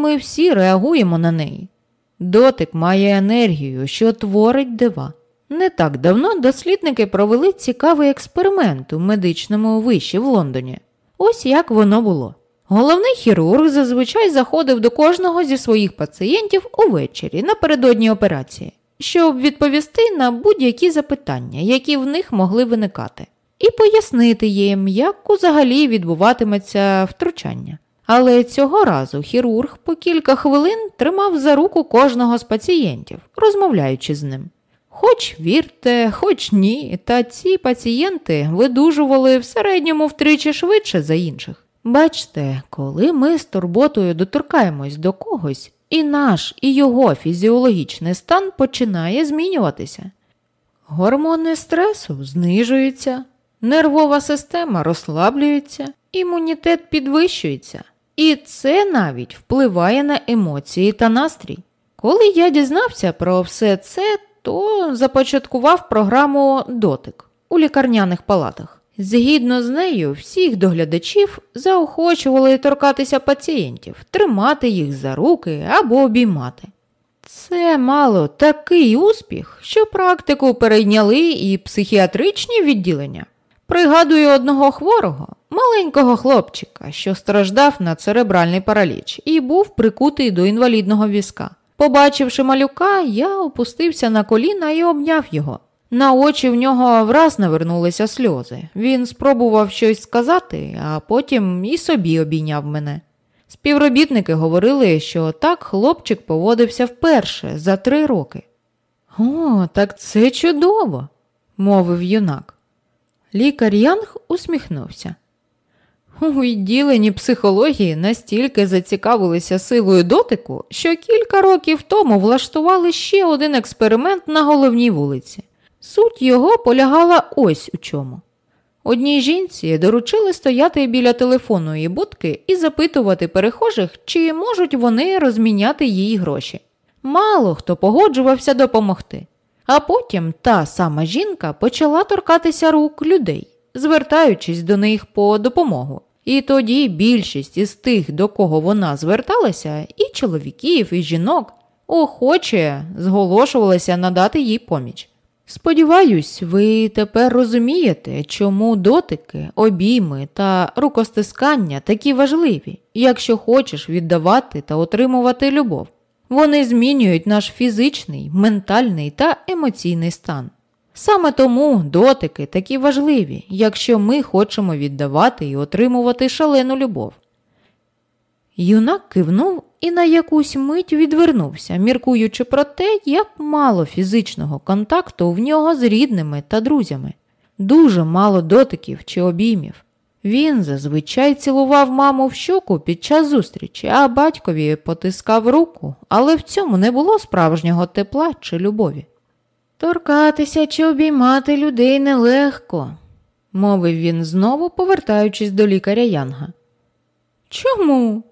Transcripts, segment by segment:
ми всі реагуємо на неї. Дотик має енергію, що творить дива. Не так давно дослідники провели цікавий експеримент у медичному виші в Лондоні. Ось як воно було. Головний хірург зазвичай заходив до кожного зі своїх пацієнтів увечері напередодні операції, щоб відповісти на будь-які запитання, які в них могли виникати, і пояснити їм, як взагалі відбуватиметься втручання. Але цього разу хірург по кілька хвилин тримав за руку кожного з пацієнтів, розмовляючи з ним. Хоч вірте, хоч ні, та ці пацієнти видужували в середньому втричі швидше за інших. Бачте, коли ми з турботою доторкаємось до когось, і наш, і його фізіологічний стан починає змінюватися. Гормони стресу знижуються, нервова система розслаблюється, імунітет підвищується, і це навіть впливає на емоції та настрій. Коли я дізнався про все це, то започаткував програму Дотик у лікарняних палатах. Згідно з нею, всіх доглядачів заохочували торкатися пацієнтів, тримати їх за руки або обіймати. Це мало такий успіх, що практику перейняли і психіатричні відділення. Пригадую одного хворого, маленького хлопчика, що страждав на церебральний параліч і був прикутий до інвалідного візка. Побачивши малюка, я опустився на коліна і обняв його. На очі в нього враз навернулися сльози. Він спробував щось сказати, а потім і собі обійняв мене. Співробітники говорили, що так хлопчик поводився вперше за три роки. О, так це чудово, мовив юнак. Лікар Янг усміхнувся. У відділенні психології настільки зацікавилися силою дотику, що кілька років тому влаштували ще один експеримент на головній вулиці. Суть його полягала ось у чому. Одній жінці доручили стояти біля телефонної будки і запитувати перехожих, чи можуть вони розміняти їй гроші. Мало хто погоджувався допомогти. А потім та сама жінка почала торкатися рук людей, звертаючись до них по допомогу. І тоді більшість із тих, до кого вона зверталася, і чоловіків, і жінок, охоче зголошувалися надати їй поміч. Сподіваюсь, ви тепер розумієте, чому дотики, обійми та рукостискання такі важливі, якщо хочеш віддавати та отримувати любов. Вони змінюють наш фізичний, ментальний та емоційний стан. Саме тому дотики такі важливі, якщо ми хочемо віддавати і отримувати шалену любов. Юнак кивнув і на якусь мить відвернувся, міркуючи про те, як мало фізичного контакту в нього з рідними та друзями, дуже мало дотиків чи обіймів. Він зазвичай цілував маму в щоку під час зустрічі, а батькові потискав руку, але в цьому не було справжнього тепла чи любові. Торкатися чи обіймати людей нелегко, мовив він знову, повертаючись до лікаря Янга. Чому?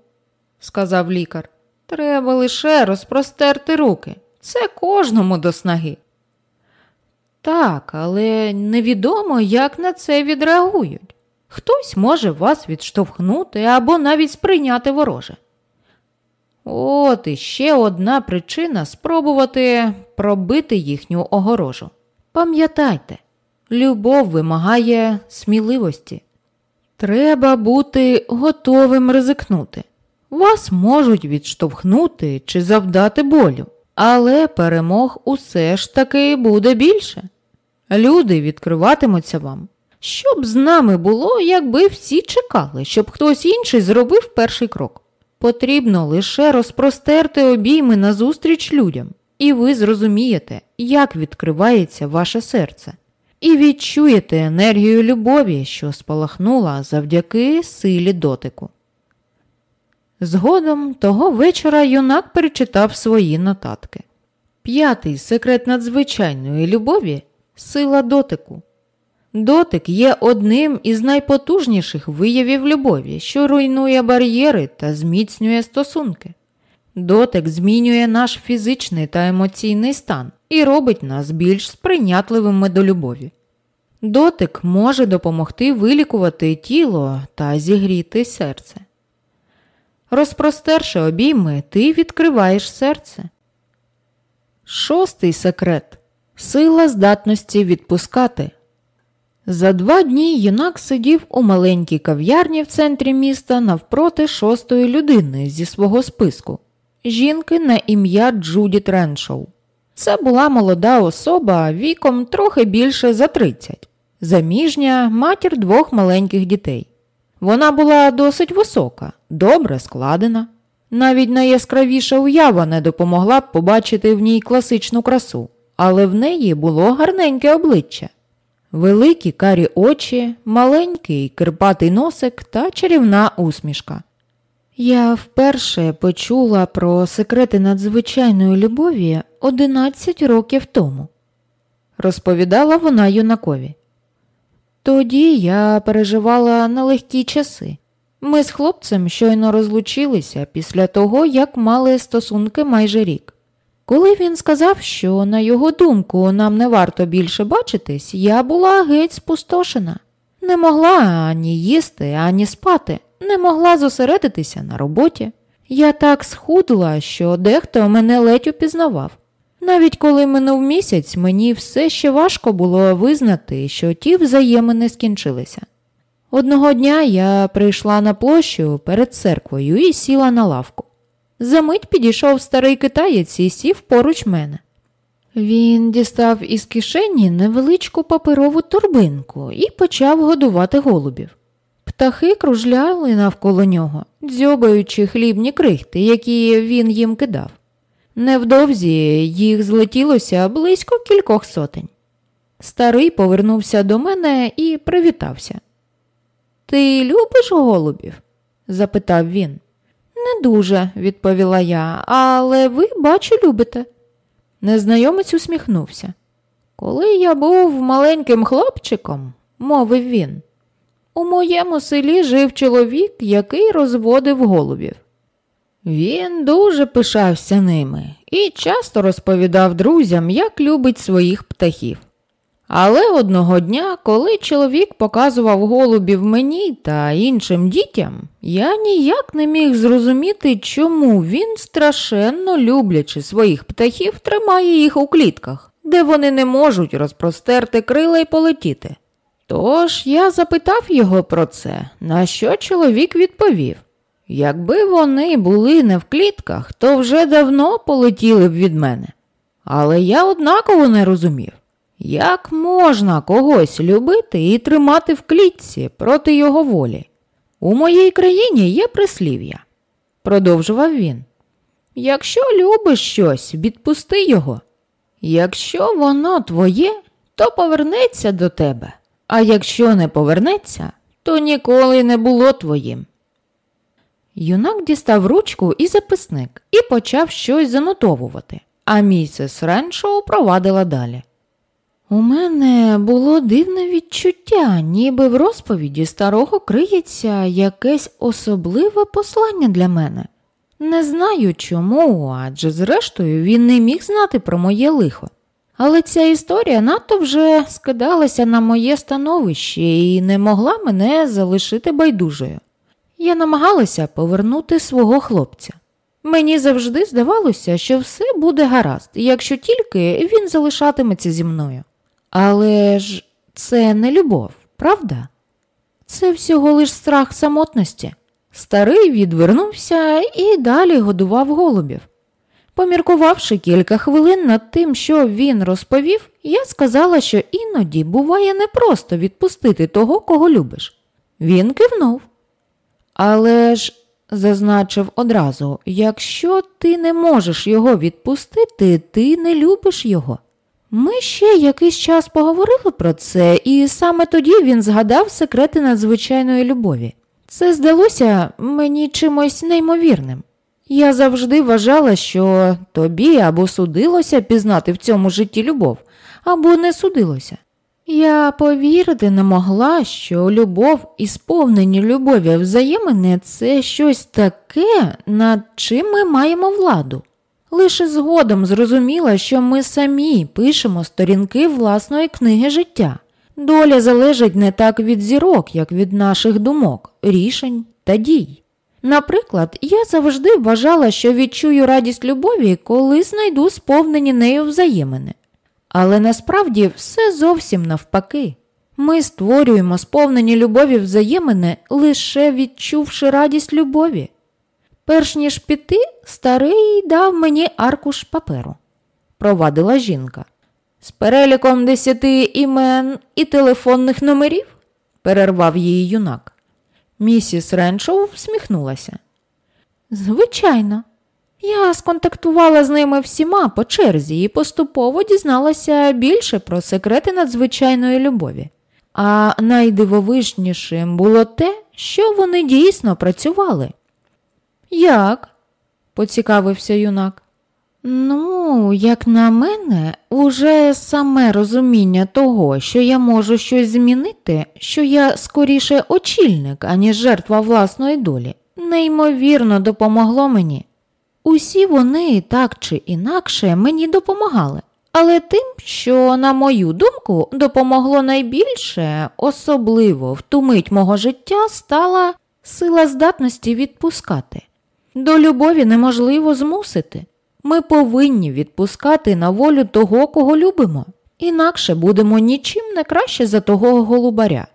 сказав лікар. Треба лише розпростерти руки. Це кожному до снаги. Так, але невідомо, як на це відреагують. Хтось може вас відштовхнути або навіть сприйняти вороже. От іще одна причина спробувати пробити їхню огорожу. Пам'ятайте, любов вимагає сміливості. Треба бути готовим ризикнути. Вас можуть відштовхнути чи завдати болю, але перемог усе ж таки буде більше. Люди відкриватимуться вам. Що б з нами було, якби всі чекали, щоб хтось інший зробив перший крок. Потрібно лише розпростерти обійми назустріч людям, і ви зрозумієте, як відкривається ваше серце, і відчуєте енергію любові, що спалахнула завдяки силі дотику. Згодом того вечора юнак перечитав свої нотатки. П'ятий секрет надзвичайної любові сила дотику. Дотик є одним із найпотужніших виявів любові, що руйнує бар'єри та зміцнює стосунки. Дотик змінює наш фізичний та емоційний стан і робить нас більш сприйнятливими до любові. Дотик може допомогти вилікувати тіло та зігріти серце. Розпростерши обійми, ти відкриваєш серце. Шостий секрет сила здатності відпускати. За два дні юнак сидів у маленькій кав'ярні в центрі міста навпроти шостої людини зі свого списку жінки на ім'я Джуді Треншоу. Це була молода особа віком трохи більше за 30, заміжня матір двох маленьких дітей. Вона була досить висока, добре складена. Навіть найяскравіша уява не допомогла б побачити в ній класичну красу, але в неї було гарненьке обличчя. Великі карі очі, маленький кирпатий носик та чарівна усмішка. Я вперше почула про секрети надзвичайної любові 11 років тому, розповідала вона юнакові. Тоді я переживала нелегкі часи. Ми з хлопцем щойно розлучилися після того, як мали стосунки майже рік. Коли він сказав, що, на його думку, нам не варто більше бачитись, я була геть спустошена. Не могла ані їсти, ані спати, не могла зосередитися на роботі. Я так схудла, що дехто мене ледь упізнавав. Навіть коли минув місяць, мені все ще важко було визнати, що ті взаємини скінчилися. Одного дня я прийшла на площу перед церквою і сіла на лавку. Замить підійшов старий китаєць і сів поруч мене. Він дістав із кишені невеличку паперову торбинку і почав годувати голубів. Птахи кружляли навколо нього, дзьобаючи хлібні крихти, які він їм кидав. Невдовзі їх злетілося близько кількох сотень. Старий повернувся до мене і привітався. Ти любиш голубів? запитав він. Не дуже, відповіла я, але ви, бачу, любите. Незнайомець усміхнувся. Коли я був маленьким хлопчиком, мовив він, у моєму селі жив чоловік, який розводив голубів. Він дуже пишався ними і часто розповідав друзям, як любить своїх птахів. Але одного дня, коли чоловік показував голубів мені та іншим дітям, я ніяк не міг зрозуміти, чому він, страшенно люблячи своїх птахів, тримає їх у клітках, де вони не можуть розпростерти крила і полетіти. Тож я запитав його про це, на що чоловік відповів якби вони були не в клітках, то вже давно полетіли б від мене. Але я однаково не розумів. Як можна когось любити і тримати в клітці проти його волі? У моїй країні є прислів'я, продовжував він. Якщо любиш щось, відпусти його. Якщо воно твоє, то повернеться до тебе, а якщо не повернеться, то ніколи не було твоїм. Юнак дістав ручку і записник і почав щось занотовувати, а місіс Реншоу провадила далі. У мене було дивне відчуття, ніби в розповіді старого криється якесь особливе послання для мене. Не знаю чому, адже зрештою він не міг знати про моє лихо. Але ця історія надто вже скидалася на моє становище і не могла мене залишити байдужою. Я намагалася повернути свого хлопця. Мені завжди здавалося, що все буде гаразд, якщо тільки він залишатиметься зі мною. Але ж це не любов, правда? Це всього лиш страх самотності. Старий відвернувся і далі годував голубів. Поміркувавши кілька хвилин над тим, що він розповів, я сказала, що іноді буває непросто відпустити того, кого любиш. Він кивнув. Але ж, зазначив одразу, якщо ти не можеш його відпустити, ти не любиш його. Ми ще якийсь час поговорили про це, і саме тоді він згадав секрети надзвичайної любові. Це здалося мені чимось неймовірним. Я завжди вважала, що тобі або судилося пізнати в цьому житті любов, або не судилося. Я повірити не могла, що любов і сповнені любові взаємини це щось таке, над чим ми маємо владу. Лише згодом зрозуміла, що ми самі пишемо сторінки власної книги життя. Доля залежить не так від зірок, як від наших думок, рішень та дій. Наприклад, я завжди вважала, що відчую радість любові, коли знайду сповнені нею взаємини. Але насправді все зовсім навпаки. Ми створюємо сповнені любові взаємини, лише відчувши радість любові. Перш ніж піти, старий дав мені аркуш паперу, провадила жінка. З переліком десяти імен і телефонних номерів, перервав її юнак. Місіс Реншоу всміхнулася. Звичайно, я сконтактувала з ними всіма по черзі і поступово дізналася більше про секрети надзвичайної любові. А найдивовижнішим було те, що вони дійсно працювали. Як? поцікавився юнак. Ну, як на мене, уже саме розуміння того, що я можу щось змінити, що я скоріше очільник, аніж жертва власної долі, неймовірно допомогло мені. Усі вони так чи інакше мені допомагали, але тим, що, на мою думку, допомогло найбільше, особливо в ту мить мого життя, стала сила здатності відпускати. До любові неможливо змусити. Ми повинні відпускати на волю того, кого любимо, інакше будемо нічим не краще за того голубаря.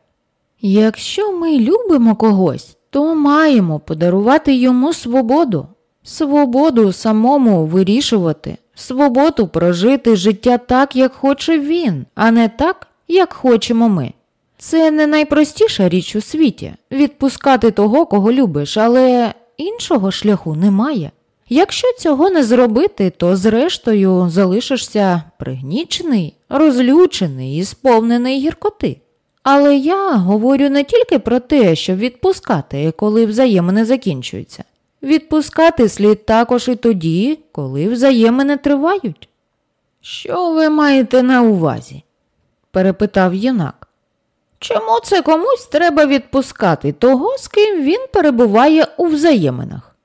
Якщо ми любимо когось, то маємо подарувати йому свободу, свободу самому вирішувати, свободу прожити життя так, як хоче він, а не так, як хочемо ми. Це не найпростіша річ у світі відпускати того, кого любиш, але іншого шляху немає. Якщо цього не зробити, то зрештою залишишся пригнічений, розлючений і сповнений гіркоти. Але я говорю не тільки про те, щоб відпускати, коли взаємини закінчуються. Відпускати слід також і тоді, коли взаємини тривають. Що ви маєте на увазі? перепитав юнак. Чому це комусь треба відпускати того, з ким він перебуває у взаєминах?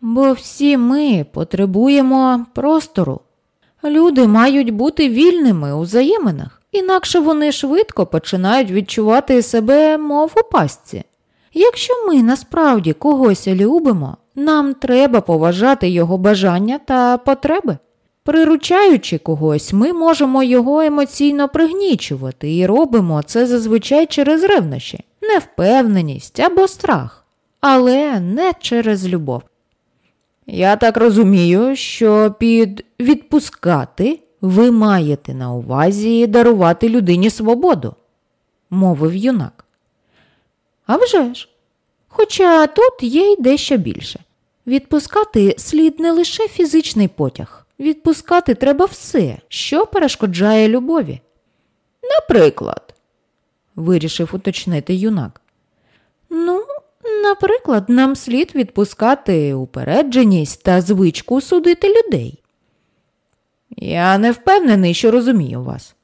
Бо всі ми потребуємо простору. Люди мають бути вільними у взаєминах, інакше вони швидко починають відчувати себе, мов у пастці. Якщо ми насправді когось любимо, нам треба поважати його бажання та потреби. Приручаючи когось, ми можемо його емоційно пригнічувати і робимо це зазвичай через ревнощі, невпевненість або страх, але не через любов. Я так розумію, що під відпускати ви маєте на увазі дарувати людині свободу, мовив юнак. «А вже ж! Хоча тут є й дещо більше. Відпускати слід не лише фізичний потяг, відпускати треба все, що перешкоджає любові. Наприклад, вирішив уточнити юнак. Ну, наприклад, нам слід відпускати упередженість та звичку судити людей. Я не впевнений, що розумію вас,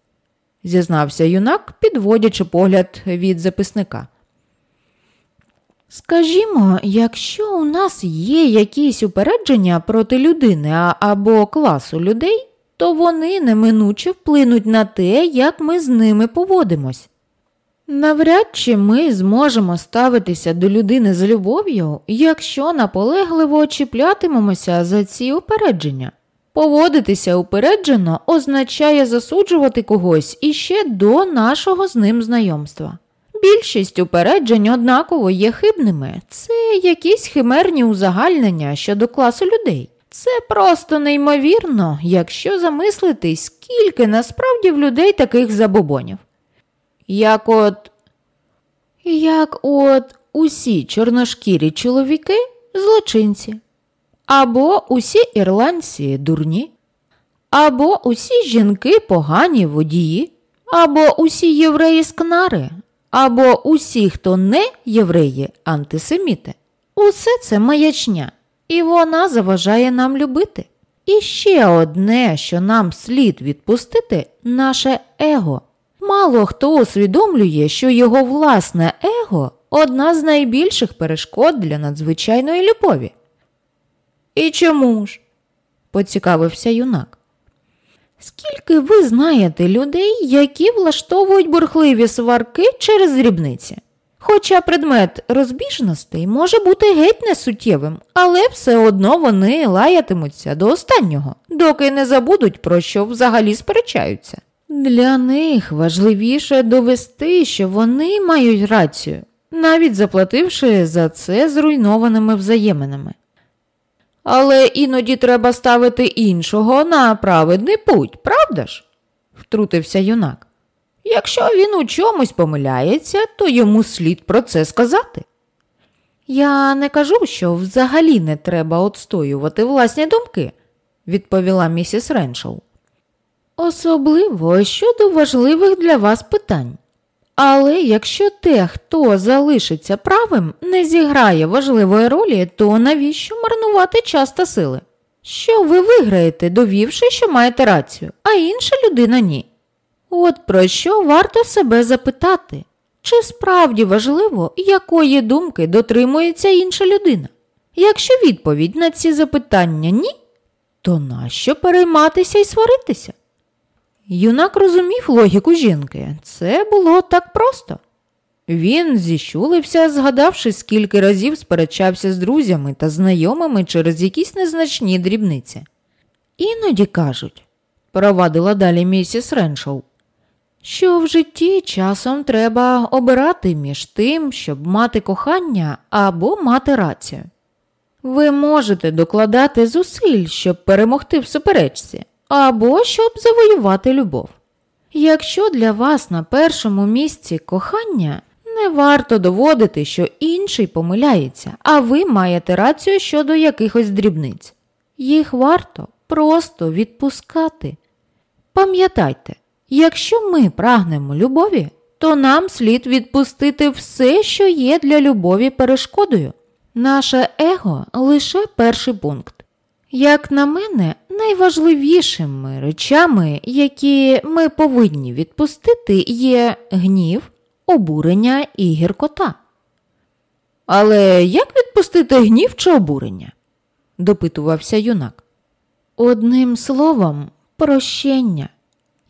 зізнався юнак, підводячи погляд від записника. Скажімо, якщо у нас є якісь упередження проти людини або класу людей, то вони неминуче вплинуть на те, як ми з ними поводимось. Навряд чи ми зможемо ставитися до людини з любов'ю, якщо наполегливо чіплятимемося за ці упередження. Поводитися упереджено означає засуджувати когось іще до нашого з ним знайомства. Більшість упереджень однаково є хибними, це якісь химерні узагальнення щодо класу людей. Це просто неймовірно, якщо замислитись, скільки насправді в людей таких забобонів. Як от як от усі чорношкірі чоловіки злочинці, або усі ірландці дурні, або усі жінки погані водії, або усі євреї скнари, або усі, хто не євреї, антисеміти. Усе це маячня, і вона заважає нам любити. І ще одне, що нам слід відпустити, наше его. Мало хто усвідомлює, що його власне его одна з найбільших перешкод для надзвичайної любові. І чому ж? поцікавився юнак. Скільки ви знаєте людей, які влаштовують бурхливі сварки через дрібниці? Хоча предмет розбіжностей може бути геть несуттєвим, але все одно вони лаятимуться до останнього, доки не забудуть, про що взагалі сперечаються. Для них важливіше довести, що вони мають рацію, навіть заплативши за це зруйнованими взаєминами. Але іноді треба ставити іншого на праведний путь, правда ж? втрутився юнак. Якщо він у чомусь помиляється, то йому слід про це сказати. Я не кажу, що взагалі не треба отстоювати власні думки, відповіла місіс Реншоу. Особливо щодо важливих для вас питань. Але якщо те, хто залишиться правим, не зіграє важливої ролі, то навіщо марнувати час та сили? Що ви виграєте, довівши, що маєте рацію, а інша людина ні? От про що варто себе запитати, чи справді важливо, якої думки дотримується інша людина? Якщо відповідь на ці запитання ні, то нащо перейматися і сваритися? Юнак розумів логіку жінки, це було так просто. Він зіщулився, згадавши, скільки разів сперечався з друзями та знайомими через якісь незначні дрібниці. Іноді кажуть, провадила далі місіс Реншоу, що в житті часом треба обирати між тим, щоб мати кохання або мати рацію. Ви можете докладати зусиль, щоб перемогти в суперечці, або щоб завоювати любов. Якщо для вас на першому місці кохання, не варто доводити, що інший помиляється, а ви маєте рацію щодо якихось дрібниць. Їх варто просто відпускати. Пам'ятайте, якщо ми прагнемо любові, то нам слід відпустити все, що є для любові перешкодою. Наше его лише перший пункт. Як на мене, найважливішими речами, які ми повинні відпустити, є гнів, обурення і гіркота. Але як відпустити гнів чи обурення? допитувався юнак. Одним словом, прощення.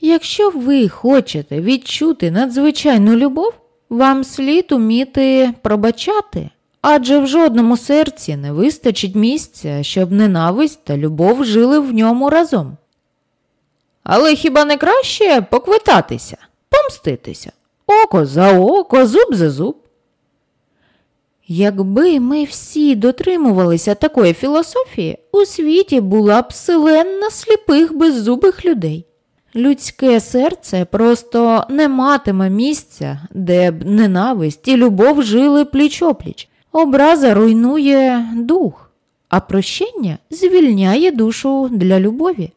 Якщо ви хочете відчути надзвичайну любов, вам слід уміти пробачати адже в жодному серці не вистачить місця, щоб ненависть та любов жили в ньому разом. Але хіба не краще поквитатися, помститися око за око, зуб за зуб? Якби ми всі дотримувалися такої філософії, у світі була б вселенна сліпих беззубих людей. Людське серце просто не матиме місця, де б ненависть і любов жили пліч опліч. Образа руйнує дух, а прощення звільняє душу для любові.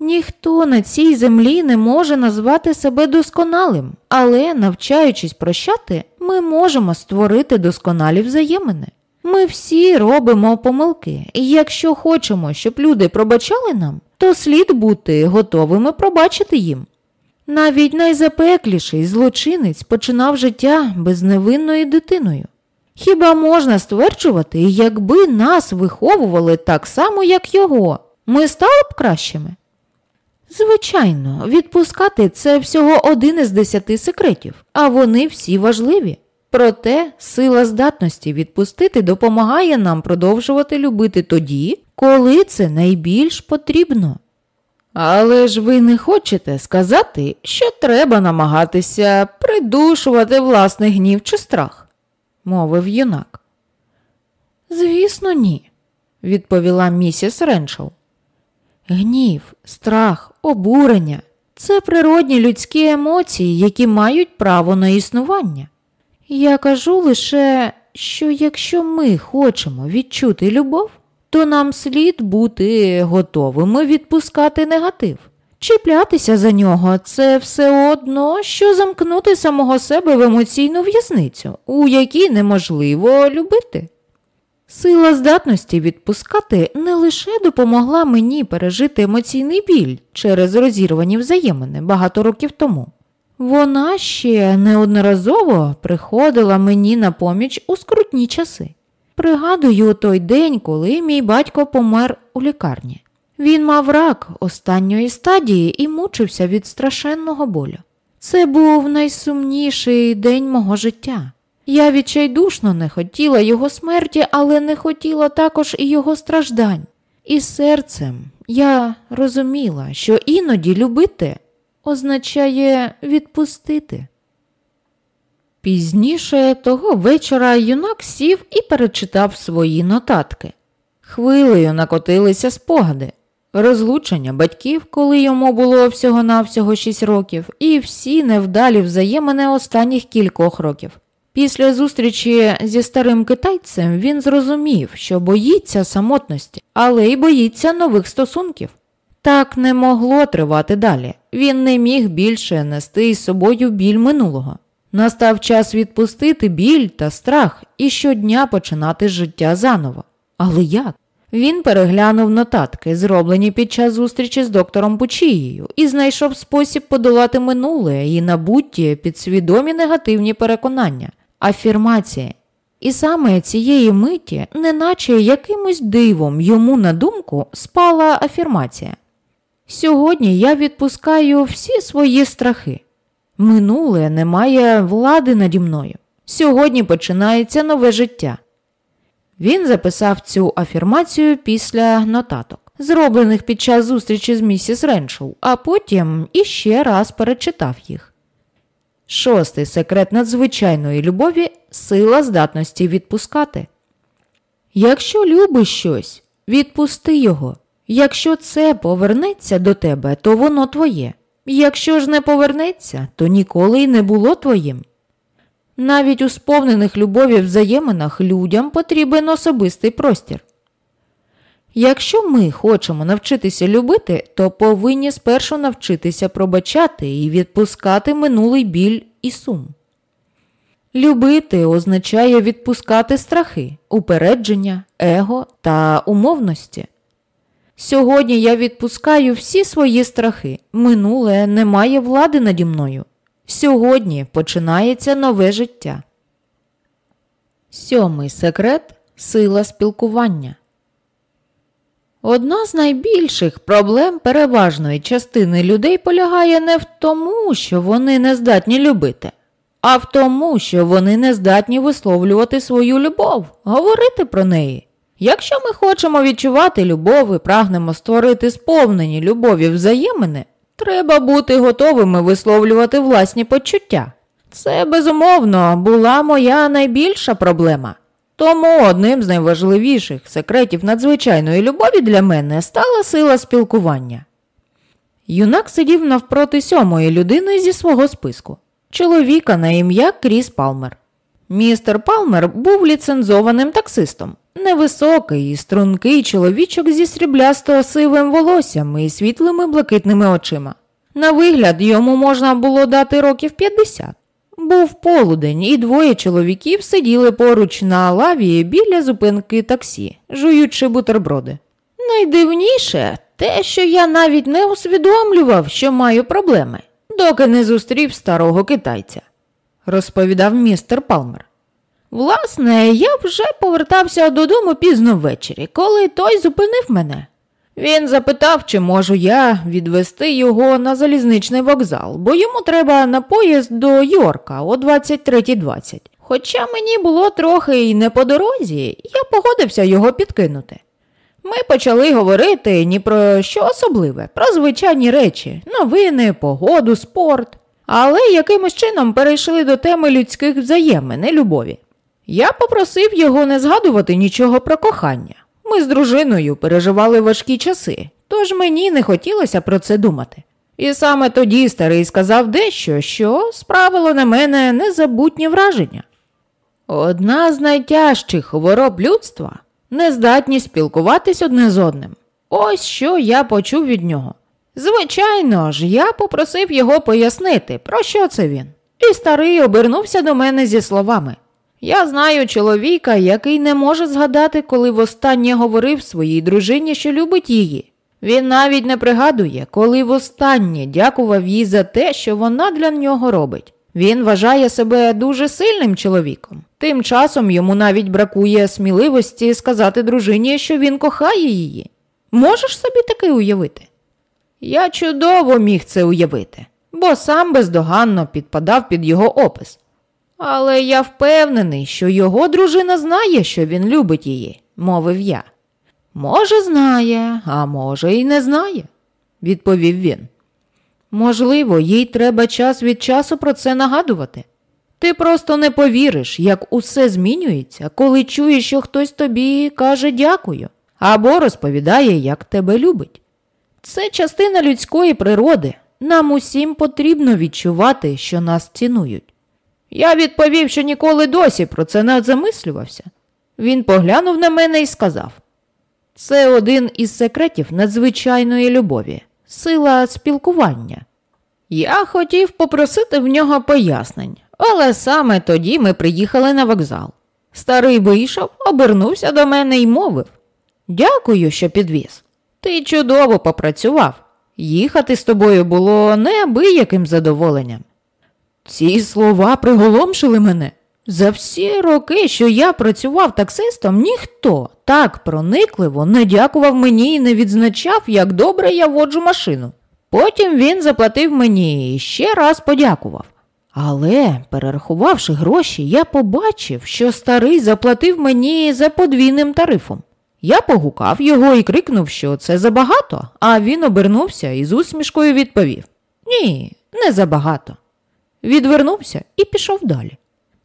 Ніхто на цій землі не може назвати себе досконалим, але, навчаючись прощати, ми можемо створити досконалі взаємини. Ми всі робимо помилки, і якщо хочемо, щоб люди пробачали нам, то слід бути готовими пробачити їм. Навіть найзапекліший злочинець починав життя безневинною дитиною. Хіба можна стверджувати, якби нас виховували так само, як його, ми стали б кращими? Звичайно, відпускати це всього один із десяти секретів, а вони всі важливі. Проте сила здатності відпустити допомагає нам продовжувати любити тоді, коли це найбільш потрібно. Але ж ви не хочете сказати, що треба намагатися придушувати власний гнів чи страх мовив юнак. Звісно, ні, відповіла місіс Реншоу. Гнів, страх, обурення це природні людські емоції, які мають право на існування. Я кажу лише, що якщо ми хочемо відчути любов, то нам слід бути готовими відпускати негатив. Чіплятися за нього це все одно, що замкнути самого себе в емоційну в'язницю, у якій неможливо любити. Сила здатності відпускати не лише допомогла мені пережити емоційний біль через розірвані взаємини багато років тому. Вона ще неодноразово приходила мені на поміч у скрутні часи. Пригадую той день, коли мій батько помер у лікарні. Він мав рак останньої стадії і мучився від страшенного болю. Це був найсумніший день мого життя. Я відчайдушно не хотіла його смерті, але не хотіла також і його страждань. І серцем я розуміла, що іноді любити означає відпустити. Пізніше того вечора юнак сів і перечитав свої нотатки. Хвилею накотилися спогади, розлучення батьків, коли йому було всього-навсього шість років, і всі невдалі взаємини останніх кількох років. Після зустрічі зі старим китайцем він зрозумів, що боїться самотності, але й боїться нових стосунків. Так не могло тривати далі. Він не міг більше нести із собою біль минулого. Настав час відпустити біль та страх і щодня починати життя заново. Але як? Він переглянув нотатки, зроблені під час зустрічі з доктором Пучією, і знайшов спосіб подолати минуле і набутті підсвідомі негативні переконання, афірмації. І саме цієї миті, неначе якимось дивом йому на думку спала афірмація. Сьогодні я відпускаю всі свої страхи. Минуле не має влади наді мною. Сьогодні починається нове життя. Він записав цю афірмацію після нотаток, зроблених під час зустрічі з місіс Реншоу, а потім іще раз перечитав їх. Шостий секрет надзвичайної любові сила здатності відпускати. Якщо любиш щось, відпусти його. Якщо це повернеться до тебе, то воно твоє. Якщо ж не повернеться, то ніколи й не було твоїм. Навіть у сповнених любові взаєминах людям потрібен особистий простір. Якщо ми хочемо навчитися любити, то повинні спершу навчитися пробачати і відпускати минулий біль і сум. Любити означає відпускати страхи, упередження, его та умовності. Сьогодні я відпускаю всі свої страхи, минуле не має влади наді мною. Сьогодні починається нове життя. Сьомий секрет сила спілкування. Одна з найбільших проблем переважної частини людей полягає не в тому, що вони не здатні любити, а в тому, що вони не здатні висловлювати свою любов, говорити про неї. Якщо ми хочемо відчувати любов і прагнемо створити сповнені любові взаємини, треба бути готовими висловлювати власні почуття. Це, безумовно, була моя найбільша проблема. Тому одним з найважливіших секретів надзвичайної любові для мене стала сила спілкування. Юнак сидів навпроти сьомої людини зі свого списку чоловіка на ім'я Кріс Палмер. Містер Палмер був ліцензованим таксистом, невисокий і стрункий чоловічок зі сріблясто сивим волоссям і світлими блакитними очима. На вигляд йому можна було дати років 50. Був полудень, і двоє чоловіків сиділи поруч на лаві біля зупинки таксі, жуючи бутерброди. Найдивніше те, що я навіть не усвідомлював, що маю проблеми, доки не зустрів старого китайця, розповідав містер Палмер. Власне, я вже повертався додому пізно ввечері, коли той зупинив мене. Він запитав, чи можу я відвести його на залізничний вокзал, бо йому треба на поїзд до Йорка о 23.20. Хоча мені було трохи й не по дорозі, я погодився його підкинути. Ми почали говорити ні про що особливе, про звичайні речі, новини, погоду, спорт, але якимось чином перейшли до теми людських взаємин і любові. Я попросив його не згадувати нічого про кохання. Ми з дружиною переживали важкі часи, тож мені не хотілося про це думати. І саме тоді старий сказав дещо, що справило на мене незабутні враження. Одна з найтяжчих хвороб людства нездатність спілкуватись одне з одним. Ось що я почув від нього. Звичайно ж, я попросив його пояснити, про що це він. І старий обернувся до мене зі словами я знаю чоловіка, який не може згадати, коли востаннє говорив своїй дружині, що любить її. Він навіть не пригадує, коли востаннє дякував їй за те, що вона для нього робить. Він вважає себе дуже сильним чоловіком. Тим часом йому навіть бракує сміливості сказати дружині, що він кохає її. Можеш собі таки уявити? Я чудово міг це уявити, бо сам бездоганно підпадав під його опис. Але я впевнений, що його дружина знає, що він любить її, мовив я. Може, знає, а може, і не знає, відповів він. Можливо, їй треба час від часу про це нагадувати. Ти просто не повіриш, як усе змінюється, коли чуєш, що хтось тобі каже дякую або розповідає, як тебе любить. Це частина людської природи. Нам усім потрібно відчувати, що нас цінують. Я відповів, що ніколи досі про це не замислювався. Він поглянув на мене і сказав: це один із секретів надзвичайної любові, сила спілкування. Я хотів попросити в нього пояснень, але саме тоді ми приїхали на вокзал. Старий вийшов, обернувся до мене і мовив Дякую, що підвіз. Ти чудово попрацював. Їхати з тобою було неабияким задоволенням. Ці слова приголомшили мене. За всі роки, що я працював таксистом, ніхто так проникливо не дякував мені і не відзначав, як добре я воджу машину. Потім він заплатив мені і ще раз подякував. Але, перерахувавши гроші, я побачив, що старий заплатив мені за подвійним тарифом. Я погукав його і крикнув, що це забагато, а він обернувся і з усмішкою відповів Ні, не забагато. Відвернувся і пішов далі.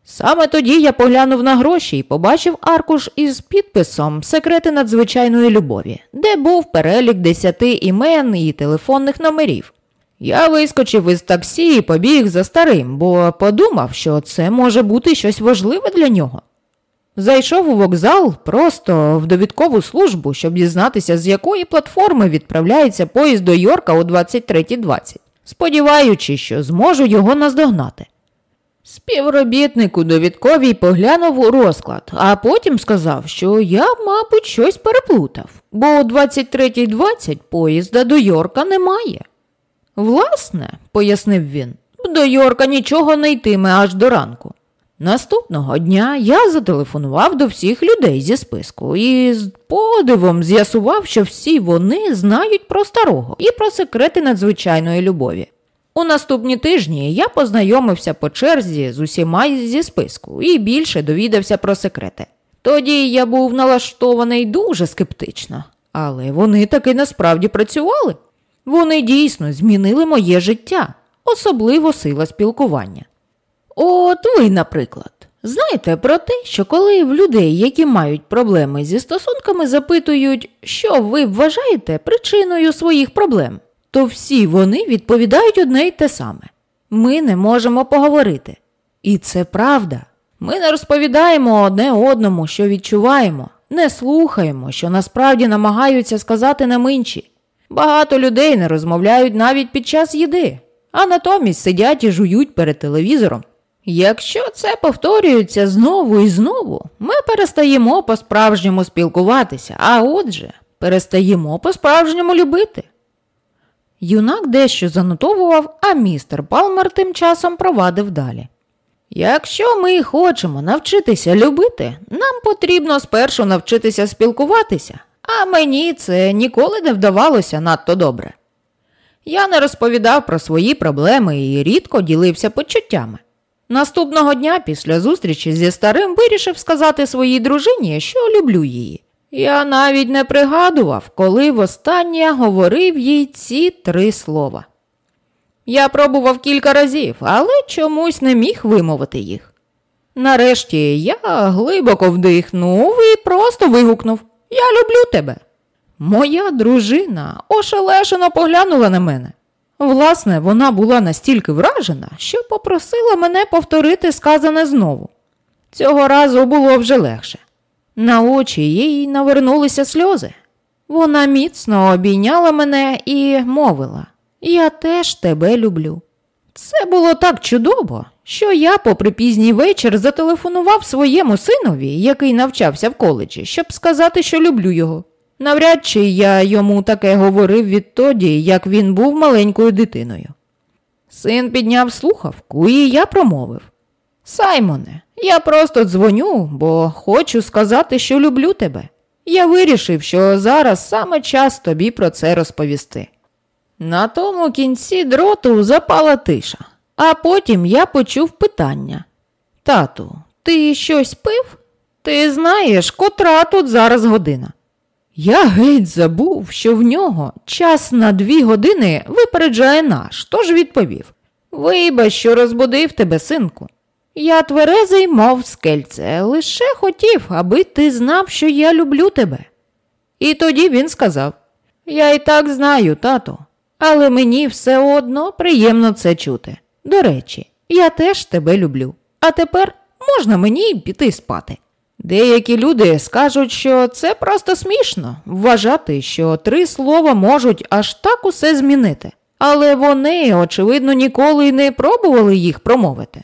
Саме тоді я поглянув на гроші і побачив аркуш із підписом Секрети надзвичайної любові, де був перелік десяти імен і телефонних номерів. Я вискочив із таксі і побіг за старим, бо подумав, що це може бути щось важливе для нього. Зайшов у вокзал просто в довідкову службу, щоб дізнатися, з якої платформи відправляється поїзд до Йорка о 23.20, сподіваючись, що зможу його наздогнати. Співробітник у довідковій поглянув у розклад, а потім сказав, що я, мабуть, щось переплутав, бо о 23.20 поїзда до Йорка немає. Власне, пояснив він, до Йорка нічого не йтиме аж до ранку. Наступного дня я зателефонував до всіх людей зі списку і з подивом з'ясував, що всі вони знають про старого і про секрети надзвичайної любові. У наступні тижні я познайомився по черзі з усіма зі списку і більше довідався про секрети. Тоді я був налаштований дуже скептично, але вони таки насправді працювали. Вони дійсно змінили моє життя, особливо сила спілкування. От ви, наприклад, знаєте про те, що коли в людей, які мають проблеми зі стосунками, запитують, що ви вважаєте причиною своїх проблем, то всі вони відповідають одне й те саме. Ми не можемо поговорити. І це правда. Ми не розповідаємо одне одному, що відчуваємо, не слухаємо, що насправді намагаються сказати нам інші. Багато людей не розмовляють навіть під час їди, а натомість сидять і жують перед телевізором. Якщо це повторюється знову і знову, ми перестаємо по-справжньому спілкуватися, а отже, перестаємо по-справжньому любити. Юнак дещо занотовував, а містер Палмер тим часом провадив далі. Якщо ми хочемо навчитися любити, нам потрібно спершу навчитися спілкуватися, а мені це ніколи не вдавалося надто добре. Я не розповідав про свої проблеми і рідко ділився почуттями. Наступного дня після зустрічі зі старим вирішив сказати своїй дружині, що люблю її. Я навіть не пригадував, коли востаннє говорив їй ці три слова. Я пробував кілька разів, але чомусь не міг вимовити їх. Нарешті я глибоко вдихнув і просто вигукнув Я люблю тебе. Моя дружина ошелешено поглянула на мене. Власне, вона була настільки вражена, що попросила мене повторити сказане знову. Цього разу було вже легше. На очі їй навернулися сльози. Вона міцно обійняла мене і мовила Я теж тебе люблю. Це було так чудово, що я, попри пізній вечір, зателефонував своєму синові, який навчався в коледжі, щоб сказати, що люблю його. Навряд чи я йому таке говорив відтоді, як він був маленькою дитиною. Син підняв слухавку, і я промовив Саймоне, я просто дзвоню, бо хочу сказати, що люблю тебе. Я вирішив, що зараз саме час тобі про це розповісти. На тому кінці дроту запала тиша, а потім я почув питання Тату, ти щось пив? Ти знаєш, котра тут зараз година. Я геть забув, що в нього час на дві години випереджає наш, тож відповів Вибач, що розбудив тебе, синку. Я тверезий, мов скельце, лише хотів, аби ти знав, що я люблю тебе. І тоді він сказав Я і так знаю, тато, але мені все одно приємно це чути. До речі, я теж тебе люблю. А тепер можна мені піти спати. Деякі люди скажуть, що це просто смішно вважати, що три слова можуть аж так усе змінити, але вони, очевидно, ніколи й не пробували їх промовити.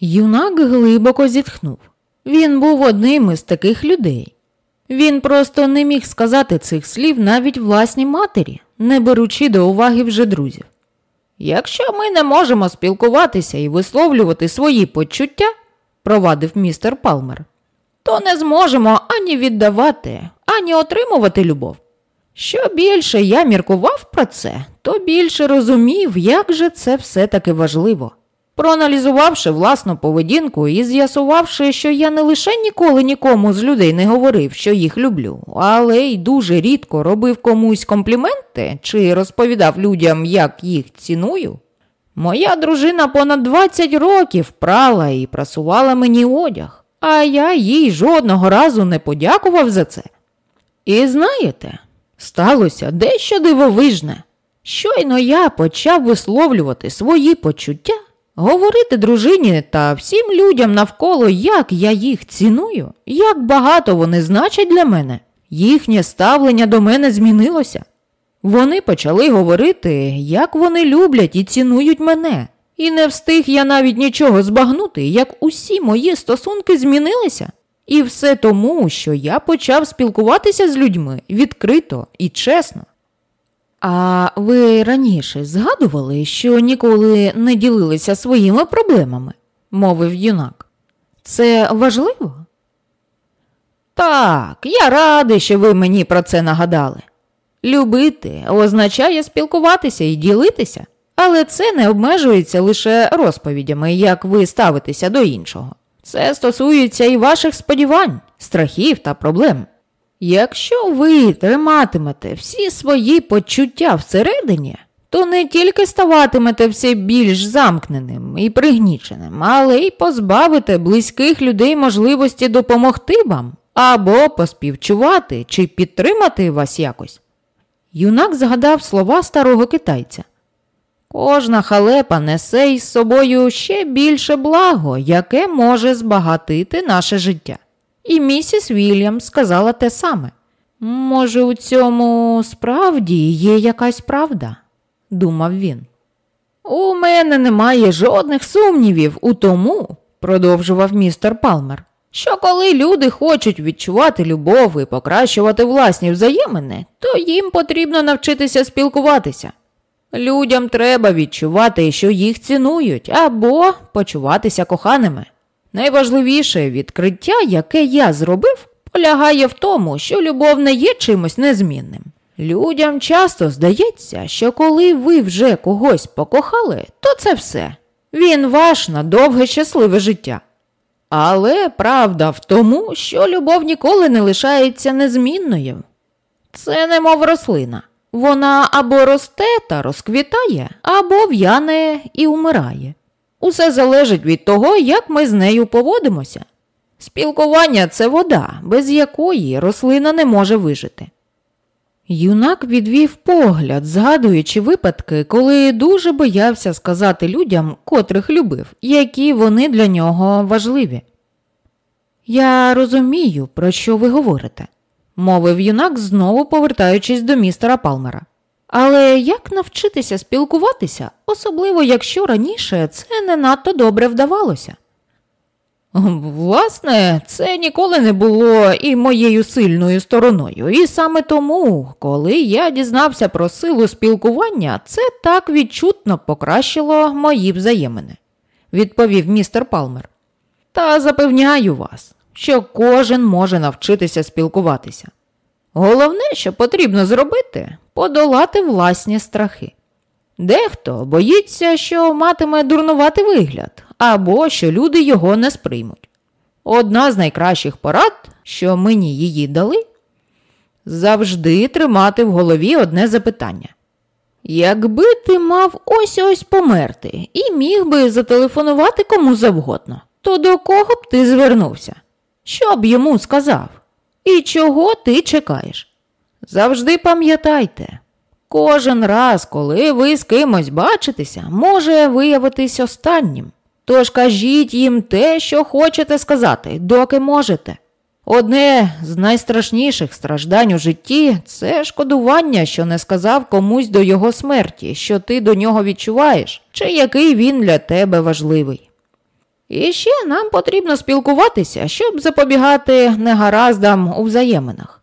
Юнак глибоко зітхнув. Він був одним із таких людей. Він просто не міг сказати цих слів навіть власній матері, не беручи до уваги вже друзів. Якщо ми не можемо спілкуватися і висловлювати свої почуття, провадив містер Палмер, то не зможемо ані віддавати, ані отримувати любов. Що більше я міркував про це, то більше розумів, як же це все таки важливо. Проаналізувавши власну поведінку і з'ясувавши, що я не лише ніколи нікому з людей не говорив, що їх люблю, але й дуже рідко робив комусь компліменти чи розповідав людям, як їх ціную, моя дружина понад 20 років прала і прасувала мені одяг, а я їй жодного разу не подякував за це. І знаєте, сталося дещо дивовижне. Щойно я почав висловлювати свої почуття. Говорити дружині та всім людям навколо, як я їх ціную, як багато вони значать для мене, їхнє ставлення до мене змінилося. Вони почали говорити, як вони люблять і цінують мене, і не встиг я навіть нічого збагнути, як усі мої стосунки змінилися. І все тому, що я почав спілкуватися з людьми відкрито і чесно. А ви раніше згадували, що ніколи не ділилися своїми проблемами, мовив юнак. Це важливо? Так, я радий, що ви мені про це нагадали. Любити означає спілкуватися і ділитися, але це не обмежується лише розповідями, як ви ставитеся до іншого. Це стосується і ваших сподівань, страхів та проблем. Якщо ви триматимете всі свої почуття всередині, то не тільки ставатимете все більш замкненим і пригніченим, але й позбавите близьких людей можливості допомогти вам або поспівчувати чи підтримати вас якось. Юнак згадав слова старого китайця. Кожна халепа несе із собою ще більше благо, яке може збагатити наше життя. І місіс Вільям сказала те саме. Може, у цьому справді є якась правда, думав він. У мене немає жодних сумнівів у тому, продовжував містер Палмер, що коли люди хочуть відчувати любов і покращувати власні взаємини, то їм потрібно навчитися спілкуватися. Людям треба відчувати, що їх цінують, або почуватися коханими. Найважливіше відкриття, яке я зробив, полягає в тому, що любов не є чимось незмінним. Людям часто здається, що коли ви вже когось покохали, то це все. Він ваш на довге щасливе життя. Але правда в тому, що любов ніколи не лишається незмінною. Це немов рослина. Вона або росте та розквітає, або в'яне і умирає. Усе залежить від того, як ми з нею поводимося. Спілкування це вода, без якої рослина не може вижити. Юнак відвів погляд, згадуючи випадки, коли дуже боявся сказати людям, котрих любив, які вони для нього важливі. Я розумію, про що ви говорите, мовив юнак, знову повертаючись до містера Палмера. Але як навчитися спілкуватися, особливо якщо раніше це не надто добре вдавалося? Власне, це ніколи не було і моєю сильною стороною, і саме тому, коли я дізнався про силу спілкування, це так відчутно покращило мої взаємини, відповів містер Палмер. Та запевняю вас, що кожен може навчитися спілкуватися. Головне, що потрібно зробити, подолати власні страхи. Дехто боїться, що матиме дурнувати вигляд, або що люди його не сприймуть. Одна з найкращих порад, що мені її дали, завжди тримати в голові одне запитання. Якби ти мав ось ось померти і міг би зателефонувати кому завгодно, то до кого б ти звернувся? Що б йому сказав? І чого ти чекаєш? Завжди пам'ятайте, кожен раз, коли ви з кимось бачитеся, може виявитись останнім. Тож кажіть їм те, що хочете сказати, доки можете. Одне з найстрашніших страждань у житті це шкодування, що не сказав комусь до його смерті, що ти до нього відчуваєш, чи який він для тебе важливий. І ще нам потрібно спілкуватися, щоб запобігати негараздам у взаєминах.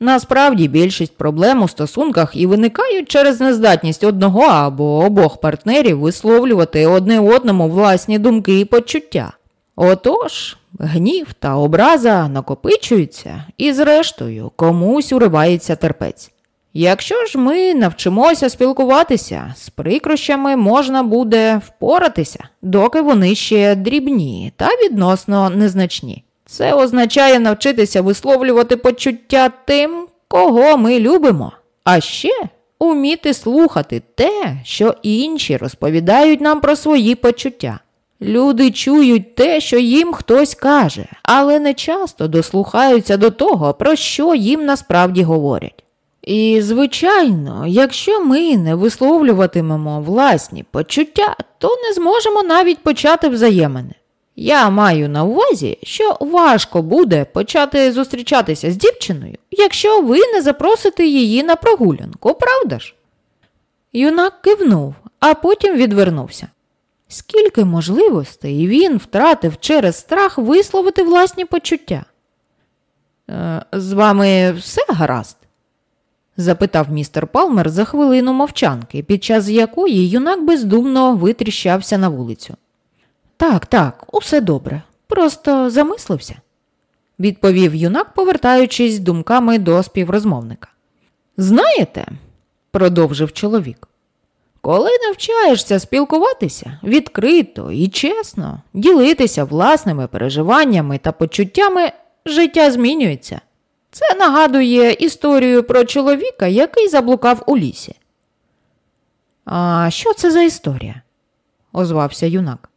Насправді більшість проблем у стосунках і виникають через нездатність одного або обох партнерів висловлювати одне одному власні думки і почуття. Отож, гнів та образа накопичуються і, зрештою, комусь уривається терпець. Якщо ж ми навчимося спілкуватися, з прикрощами можна буде впоратися, доки вони ще дрібні та відносно незначні. Це означає навчитися висловлювати почуття тим, кого ми любимо, а ще уміти слухати те, що інші розповідають нам про свої почуття. Люди чують те, що їм хтось каже, але не часто дослухаються до того, про що їм насправді говорять. І, звичайно, якщо ми не висловлюватимемо власні почуття, то не зможемо навіть почати взаємини. Я маю на увазі, що важко буде почати зустрічатися з дівчиною, якщо ви не запросите її на прогулянку, правда ж? Юнак кивнув, а потім відвернувся. Скільки можливостей він втратив через страх висловити власні почуття? «Е, з вами все гаразд? Запитав містер Палмер за хвилину мовчанки, під час якої юнак бездумно витріщався на вулицю. Так, так, усе добре. Просто замислився, відповів юнак, повертаючись думками до співрозмовника. Знаєте, продовжив чоловік, коли навчаєшся спілкуватися відкрито і чесно, ділитися власними переживаннями та почуттями, життя змінюється. Це нагадує історію про чоловіка, який заблукав у лісі. А що це за історія? озвався юнак.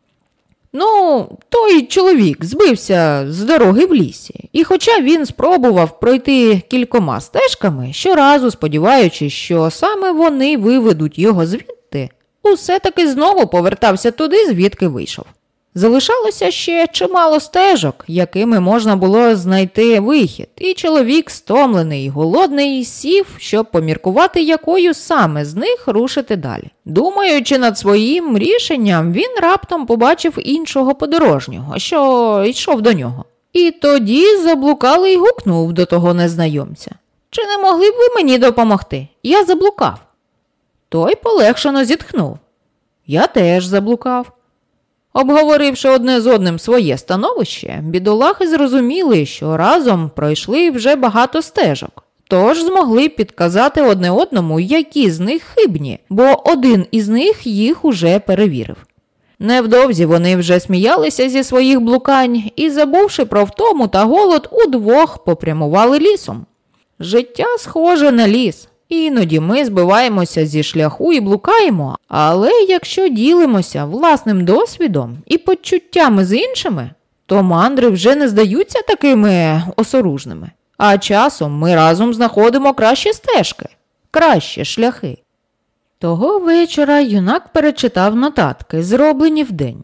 Ну, той чоловік збився з дороги в лісі, і хоча він спробував пройти кількома стежками, щоразу сподіваючись, що саме вони виведуть його звідти, усе таки знову повертався туди, звідки вийшов. Залишалося ще чимало стежок, якими можна було знайти вихід, і чоловік, стомлений і голодний, сів, щоб поміркувати, якою саме з них рушити далі. Думаючи над своїм рішенням, він раптом побачив іншого подорожнього, що йшов до нього. І тоді заблукалий гукнув до того незнайомця. Чи не могли б ви мені допомогти? Я заблукав. Той полегшено зітхнув. Я теж заблукав. Обговоривши одне з одним своє становище, бідолахи зрозуміли, що разом пройшли вже багато стежок, тож змогли підказати одне одному, які з них хибні, бо один із них їх уже перевірив. Невдовзі вони вже сміялися зі своїх блукань і, забувши про втому та голод, удвох попрямували лісом. Життя схоже на ліс. Іноді ми збиваємося зі шляху і блукаємо, але якщо ділимося власним досвідом і почуттями з іншими, то мандри вже не здаються такими осоружними. А часом ми разом знаходимо кращі стежки, кращі шляхи. Того вечора юнак перечитав нотатки, зроблені вдень.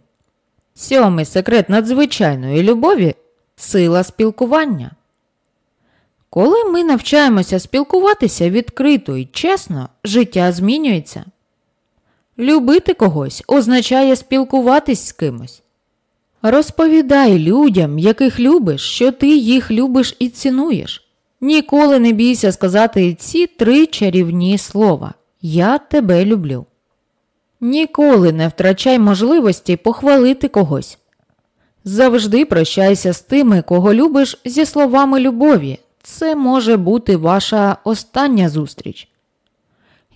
Сьомий секрет надзвичайної любові сила спілкування. Коли ми навчаємося спілкуватися відкрито і чесно, життя змінюється. Любити когось означає спілкуватись з кимось. Розповідай людям, яких любиш, що ти їх любиш і цінуєш. Ніколи не бійся сказати ці три чарівні слова Я тебе люблю. Ніколи не втрачай можливості похвалити когось. Завжди прощайся з тими, кого любиш зі словами любові, це може бути ваша остання зустріч.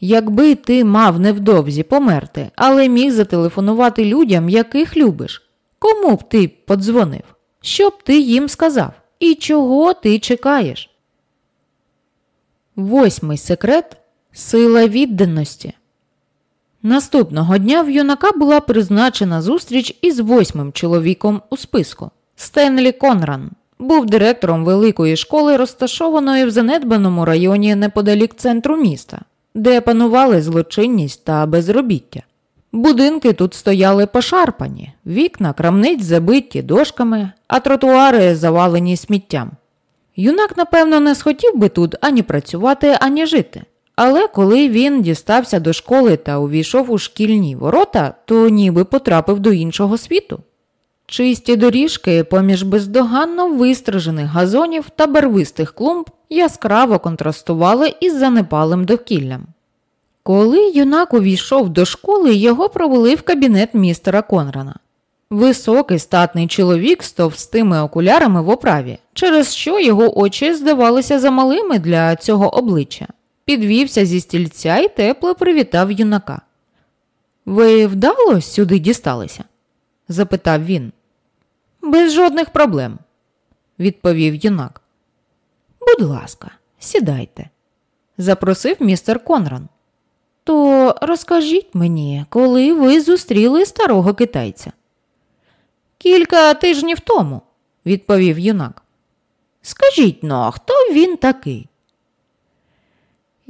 Якби ти мав невдовзі померти, але міг зателефонувати людям, яких любиш, Кому б ти подзвонив? Що б ти їм сказав? І чого ти чекаєш? Восьмий секрет сила відданості. Наступного дня в юнака була призначена зустріч із восьмим чоловіком у списку. Стенлі Конран був директором великої школи, розташованої в занедбаному районі неподалік центру міста, де панували злочинність та безробіття. Будинки тут стояли пошарпані, вікна крамниць забиті дошками, а тротуари завалені сміттям. Юнак, напевно, не схотів би тут ані працювати, ані жити. Але коли він дістався до школи та увійшов у шкільні ворота, то ніби потрапив до іншого світу. Чисті доріжки поміж бездоганно вистрижених газонів та барвистих клумб яскраво контрастували із занепалим довкіллям. Коли юнак увійшов до школи, його провели в кабінет містера Конрана. Високий статний чоловік з товстими окулярами в оправі, через що його очі здавалися замалими для цього обличчя. Підвівся зі стільця і тепло привітав юнака. Ви вдало сюди дісталися? запитав він. Без жодних проблем, відповів юнак. Будь ласка, сідайте, запросив містер Конран. То розкажіть мені, коли ви зустріли старого китайця? Кілька тижнів тому, відповів юнак. Скажіть но, хто він такий?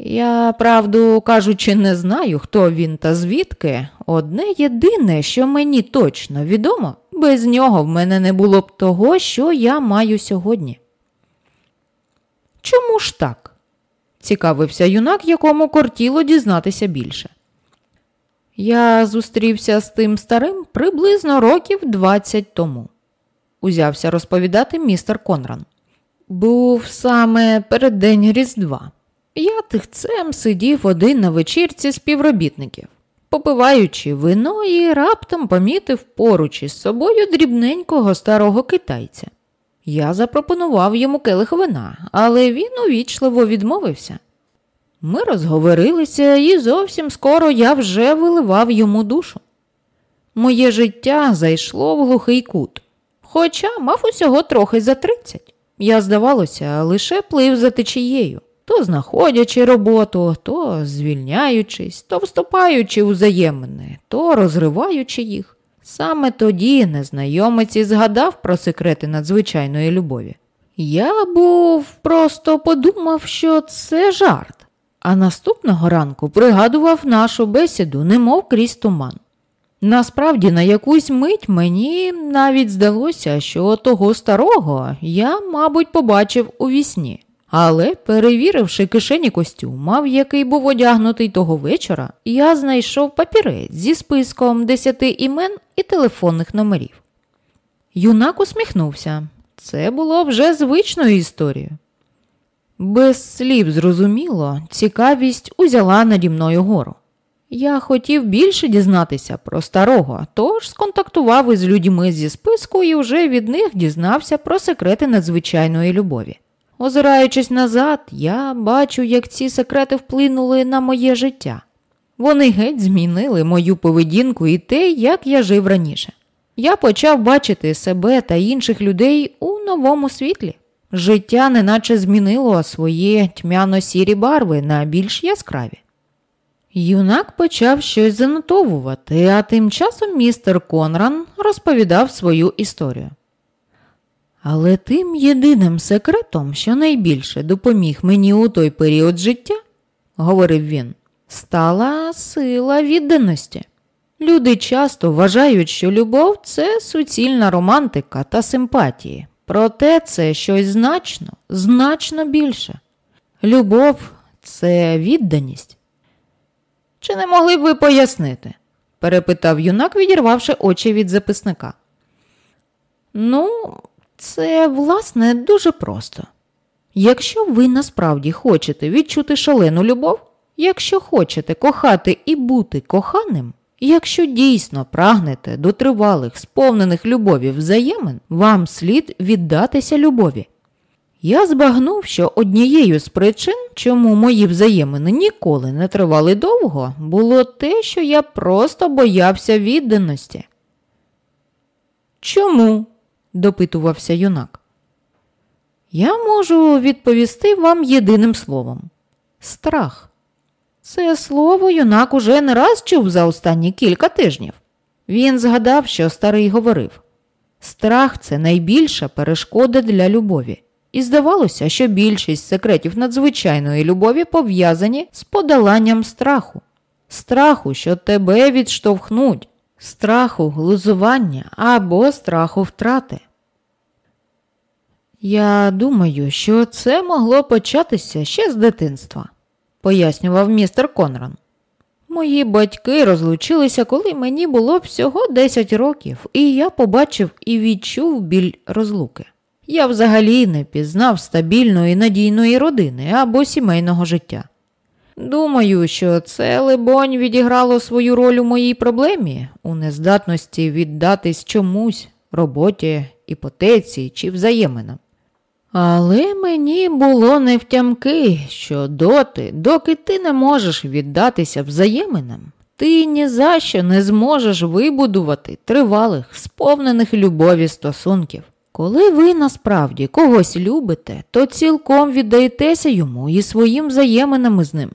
Я, правду кажучи, не знаю, хто він та звідки. Одне єдине, що мені точно відомо, без нього в мене не було б того, що я маю сьогодні. Чому ж так? цікавився юнак, якому кортіло дізнатися більше. Я зустрівся з тим старим приблизно років двадцять тому, узявся розповідати містер Конран. Був саме перед день Різдва. Я тихцем сидів один на вечірці співробітників, попиваючи вино і раптом помітив поруч із собою дрібненького старого китайця. Я запропонував йому келих вина, але він увічливо відмовився. Ми розговорилися, і зовсім скоро я вже виливав йому душу. Моє життя зайшло в глухий кут, хоча мав усього трохи за тридцять. Я, здавалося, лише плив за течією, то знаходячи роботу, то звільняючись, то вступаючи у взаємини, то розриваючи їх. Саме тоді незнайомець і згадав про секрети надзвичайної любові. Я був просто подумав, що це жарт, а наступного ранку пригадував нашу бесіду, немов крізь туман. Насправді, на якусь мить мені навіть здалося, що того старого я, мабуть, побачив у вісні. Але, перевіривши кишені костюма, в який був одягнутий того вечора, я знайшов папірець зі списком десяти імен і телефонних номерів. Юнак усміхнувся. Це було вже звичною історією. Без слів зрозуміло, цікавість узяла наді мною гору. Я хотів більше дізнатися про старого, тож сконтактував із людьми зі списку і вже від них дізнався про секрети надзвичайної любові. Озираючись назад, я бачу, як ці секрети вплинули на моє життя. Вони геть змінили мою поведінку і те, як я жив раніше. Я почав бачити себе та інших людей у новому світлі. Життя неначе змінило свої тьмяно-сірі барви на більш яскраві. Юнак почав щось занотовувати, а тим часом містер Конран розповідав свою історію. Але тим єдиним секретом, що найбільше допоміг мені у той період життя, говорив він, стала сила відданості. Люди часто вважають, що любов це суцільна романтика та симпатії, проте це щось значно, значно більше. Любов це відданість. Чи не могли б ви пояснити? перепитав юнак, відірвавши очі від записника. Ну, це, власне, дуже просто. Якщо ви насправді хочете відчути шалену любов, якщо хочете кохати і бути коханим, якщо дійсно прагнете до тривалих, сповнених любові взаємин, вам слід віддатися любові. Я збагнув, що однією з причин, чому мої взаємини ніколи не тривали довго, було те, що я просто боявся відданості. Чому? Допитувався юнак. Я можу відповісти вам єдиним словом страх. Це слово юнак уже не раз чув за останні кілька тижнів. Він згадав, що старий говорив страх це найбільша перешкода для любові. І здавалося, що більшість секретів надзвичайної любові пов'язані з подоланням страху, страху, що тебе відштовхнуть, страху глузування або страху втрати. Я думаю, що це могло початися ще з дитинства, пояснював містер Конран. Мої батьки розлучилися, коли мені було всього 10 років, і я побачив і відчув біль розлуки. Я взагалі не пізнав стабільної надійної родини або сімейного життя. Думаю, що це, либонь, відіграло свою роль у моїй проблемі, у нездатності віддатись чомусь, роботі, іпотеці чи взаєминам. Але мені було не втямки, що доти, доки ти не можеш віддатися взаєминам, ти ні за що не зможеш вибудувати тривалих, сповнених любові стосунків. Коли ви насправді когось любите, то цілком віддаєтеся йому і своїм взаєминам з ним.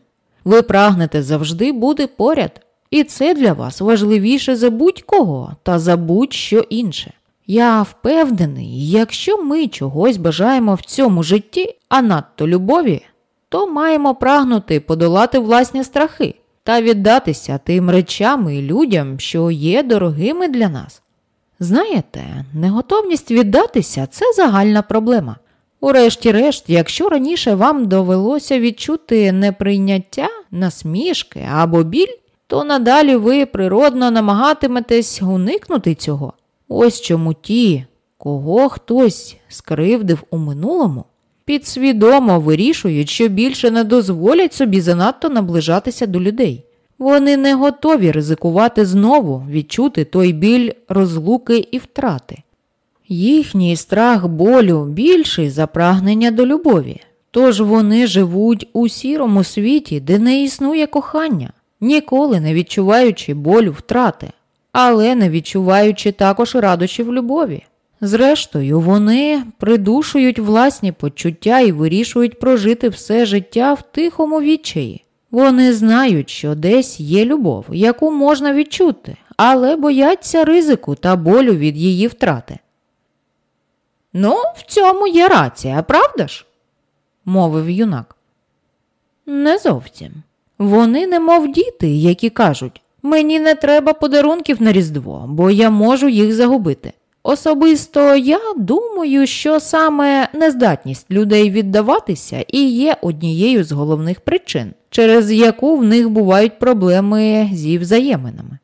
Ви прагнете завжди бути поряд, і це для вас важливіше за будь-кого та за будь-що інше. Я впевнений, якщо ми чогось бажаємо в цьому житті, а надто любові, то маємо прагнути подолати власні страхи та віддатися тим речам і людям, що є дорогими для нас. Знаєте, неготовність віддатися це загальна проблема. Урешті-решт, якщо раніше вам довелося відчути неприйняття, насмішки або біль, то надалі ви природно намагатиметесь уникнути цього. Ось чому ті, кого хтось скривдив у минулому, підсвідомо вирішують, що більше не дозволять собі занадто наближатися до людей. Вони не готові ризикувати знову відчути той біль розлуки і втрати. Їхній страх болю більший за прагнення до любові, тож вони живуть у сірому світі, де не існує кохання, ніколи не відчуваючи болю втрати, але не відчуваючи також радощів любові. Зрештою, вони придушують власні почуття і вирішують прожити все життя в тихому відчаї. Вони знають, що десь є любов, яку можна відчути, але бояться ризику та болю від її втрати. Ну, в цьому є рація, правда ж? мовив юнак. Не зовсім. Вони немов діти, які кажуть мені не треба подарунків на Різдво, бо я можу їх загубити. Особисто я думаю, що саме нездатність людей віддаватися і є однією з головних причин, через яку в них бувають проблеми зі взаєминами.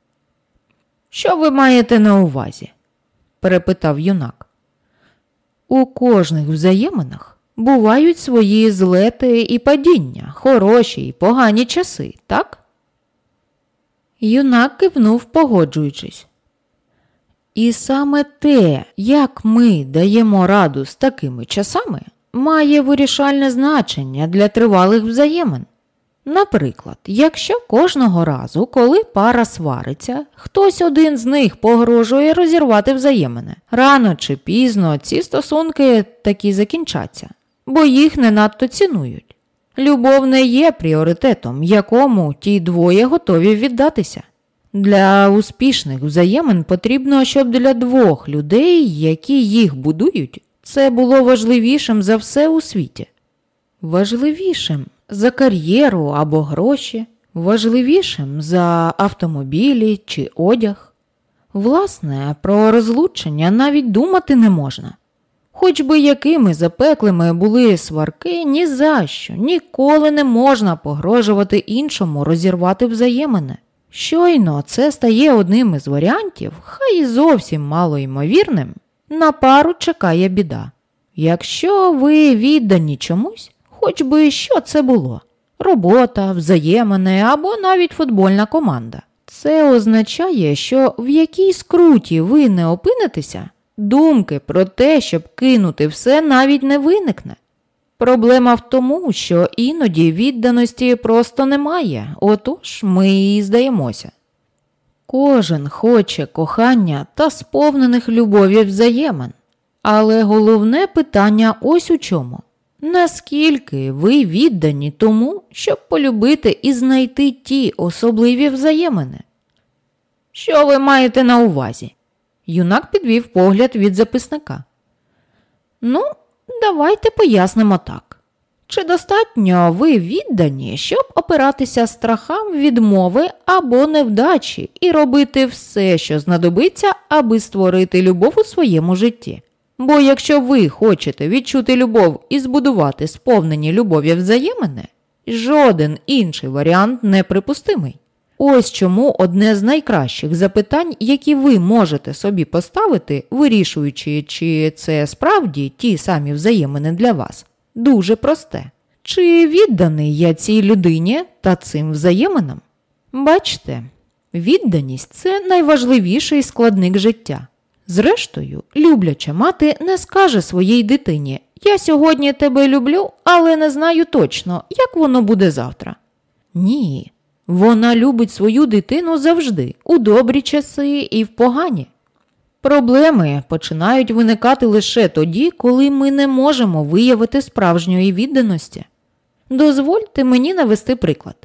Що ви маєте на увазі? перепитав юнак. У кожних взаєминах бувають свої злети і падіння, хороші і погані часи, так? Юнак кивнув, погоджуючись. І саме те, як ми даємо раду з такими часами, має вирішальне значення для тривалих взаємин. Наприклад, якщо кожного разу, коли пара свариться, хтось один з них погрожує розірвати взаємини, рано чи пізно ці стосунки таки закінчаться, бо їх не надто цінують. Любов не є пріоритетом, якому ті двоє готові віддатися. Для успішних взаємин потрібно, щоб для двох людей, які їх будують, це було важливішим за все у світі. Важливішим за кар'єру або гроші, важливішим за автомобілі чи одяг. Власне, про розлучення навіть думати не можна. Хоч би якими запеклими були сварки, ні за що, ніколи не можна погрожувати іншому розірвати взаємини. Щойно це стає одним із варіантів, хай і зовсім мало ймовірним, на пару чекає біда. Якщо ви віддані чомусь, хоч би що це було робота, взаємини або навіть футбольна команда. Це означає, що в якій скруті ви не опинитеся, думки про те, щоб кинути все, навіть не виникне. Проблема в тому, що іноді відданості просто немає, отож ми і здаємося. Кожен хоче кохання та сповнених любові взаємин. Але головне питання ось у чому. Наскільки ви віддані тому, щоб полюбити і знайти ті особливі взаємини? Що ви маєте на увазі? Юнак підвів погляд від записника. Ну, давайте пояснимо так. Чи достатньо ви віддані, щоб опиратися страхам відмови або невдачі і робити все, що знадобиться, аби створити любов у своєму житті? Бо якщо ви хочете відчути любов і збудувати сповнені любові взаємини, жоден інший варіант неприпустимий. Ось чому одне з найкращих запитань, які ви можете собі поставити, вирішуючи, чи це справді ті самі взаємини для вас, дуже просте. Чи відданий я цій людині та цим взаєминам? Бачте, відданість це найважливіший складник життя. Зрештою, любляча мати не скаже своїй дитині Я сьогодні тебе люблю, але не знаю точно, як воно буде завтра. Ні, вона любить свою дитину завжди, у добрі часи і в погані. Проблеми починають виникати лише тоді, коли ми не можемо виявити справжньої відданості. Дозвольте мені навести приклад.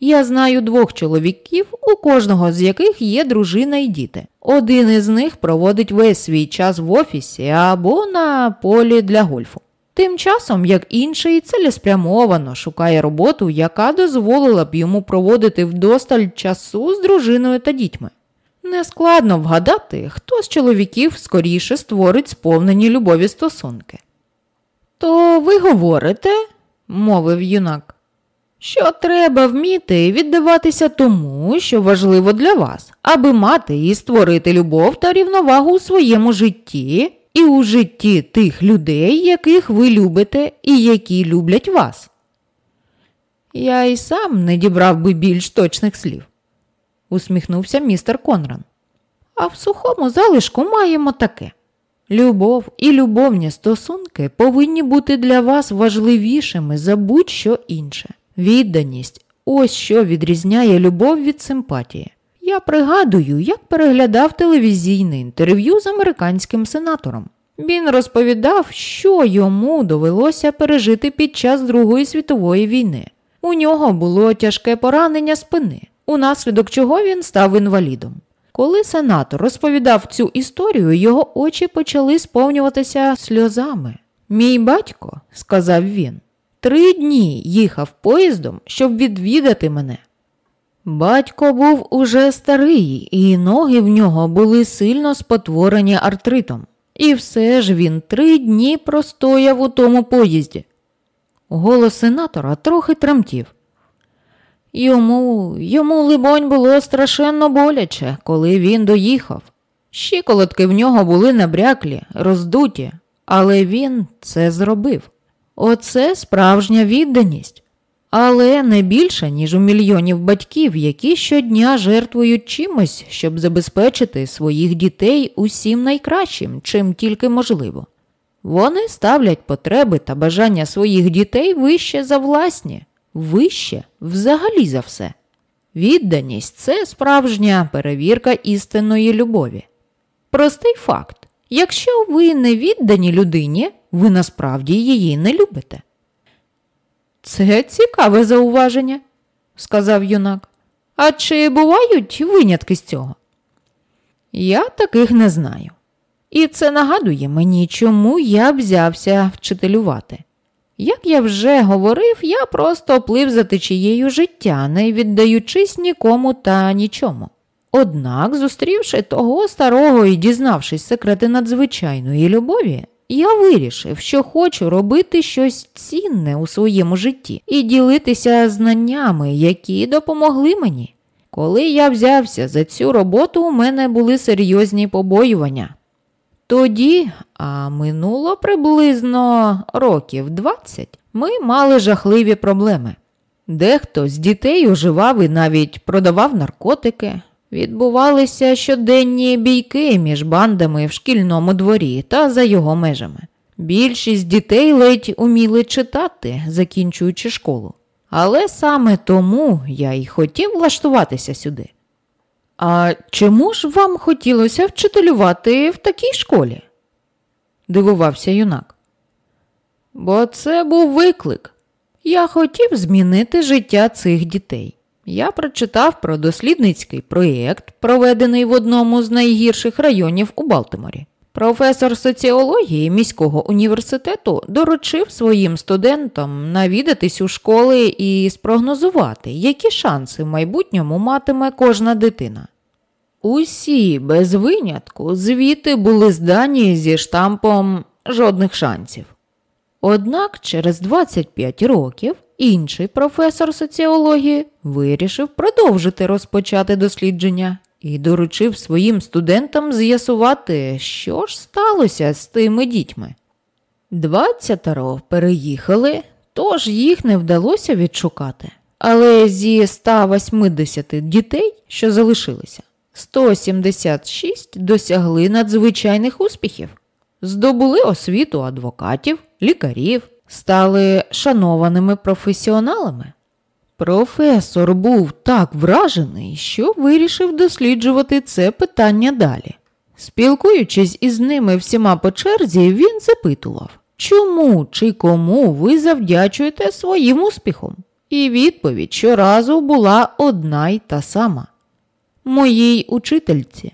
Я знаю двох чоловіків, у кожного з яких є дружина і діти. Один із них проводить весь свій час в офісі або на полі для гольфу. Тим часом, як інший цілеспрямовано шукає роботу, яка дозволила б йому проводити вдосталь часу з дружиною та дітьми. Нескладно вгадати, хто з чоловіків скоріше створить сповнені любові стосунки. То ви говорите, мовив юнак, що треба вміти віддаватися тому, що важливо для вас, аби мати і створити любов та рівновагу у своєму житті і у житті тих людей, яких ви любите і які люблять вас. Я і сам не дібрав би більш точних слів, усміхнувся містер Конран. А в сухому залишку маємо таке. Любов і любовні стосунки повинні бути для вас важливішими за будь-що інше. Відданість ось що відрізняє любов від симпатії. Я пригадую, як переглядав телевізійне інтерв'ю з американським сенатором. Він розповідав, що йому довелося пережити під час Другої світової війни. У нього було тяжке поранення спини, унаслідок чого він став інвалідом. Коли сенатор розповідав цю історію, його очі почали сповнюватися сльозами. Мій батько, сказав він, три дні їхав поїздом, щоб відвідати мене. Батько був уже старий, і ноги в нього були сильно спотворені артритом. І все ж він три дні простояв у тому поїзді. Голос сенатора трохи тремтів. Йому, йому, либонь, було страшенно боляче, коли він доїхав. Щиколотки в нього були набряклі, роздуті, але він це зробив. Оце справжня відданість але не більше, ніж у мільйонів батьків, які щодня жертвують чимось, щоб забезпечити своїх дітей усім найкращим, чим тільки можливо. Вони ставлять потреби та бажання своїх дітей вище за власні, вище взагалі за все. Відданість це справжня перевірка істинної любові. Простий факт: якщо ви не віддані людині, ви насправді її не любите. Це цікаве зауваження, сказав юнак. А чи бувають винятки з цього? Я таких не знаю. І це нагадує мені, чому я взявся вчителювати. Як я вже говорив, я просто плив за течією життя, не віддаючись нікому та нічому. Однак, зустрівши того старого і дізнавшись секрети надзвичайної любові, я вирішив, що хочу робити щось цінне у своєму житті і ділитися знаннями, які допомогли мені. Коли я взявся за цю роботу, у мене були серйозні побоювання. Тоді, а минуло приблизно років 20, ми мали жахливі проблеми. Дехто з дітей уживав і навіть продавав наркотики, Відбувалися щоденні бійки між бандами в шкільному дворі та за його межами. Більшість дітей ледь уміли читати, закінчуючи школу. Але саме тому я й хотів влаштуватися сюди. А чому ж вам хотілося вчителювати в такій школі? дивувався юнак. Бо це був виклик. Я хотів змінити життя цих дітей. Я прочитав про дослідницький проєкт, проведений в одному з найгірших районів у Балтиморі. Професор соціології міського університету доручив своїм студентам навідатись у школи і спрогнозувати, які шанси в майбутньому матиме кожна дитина. Усі без винятку звіти були здані зі штампом жодних шансів. Однак через 25 років інший професор соціології вирішив продовжити розпочати дослідження і доручив своїм студентам з'ясувати, що ж сталося з тими дітьми. Двадцятеро переїхали, тож їх не вдалося відшукати. Але зі 180 дітей, що залишилися, 176 досягли надзвичайних успіхів, здобули освіту адвокатів, лікарів, стали шанованими професіоналами. Професор був так вражений, що вирішив досліджувати це питання далі. Спілкуючись із ними всіма по черзі, він запитував, чому чи кому ви завдячуєте своїм успіхом? І відповідь щоразу була одна й та сама моїй учительці.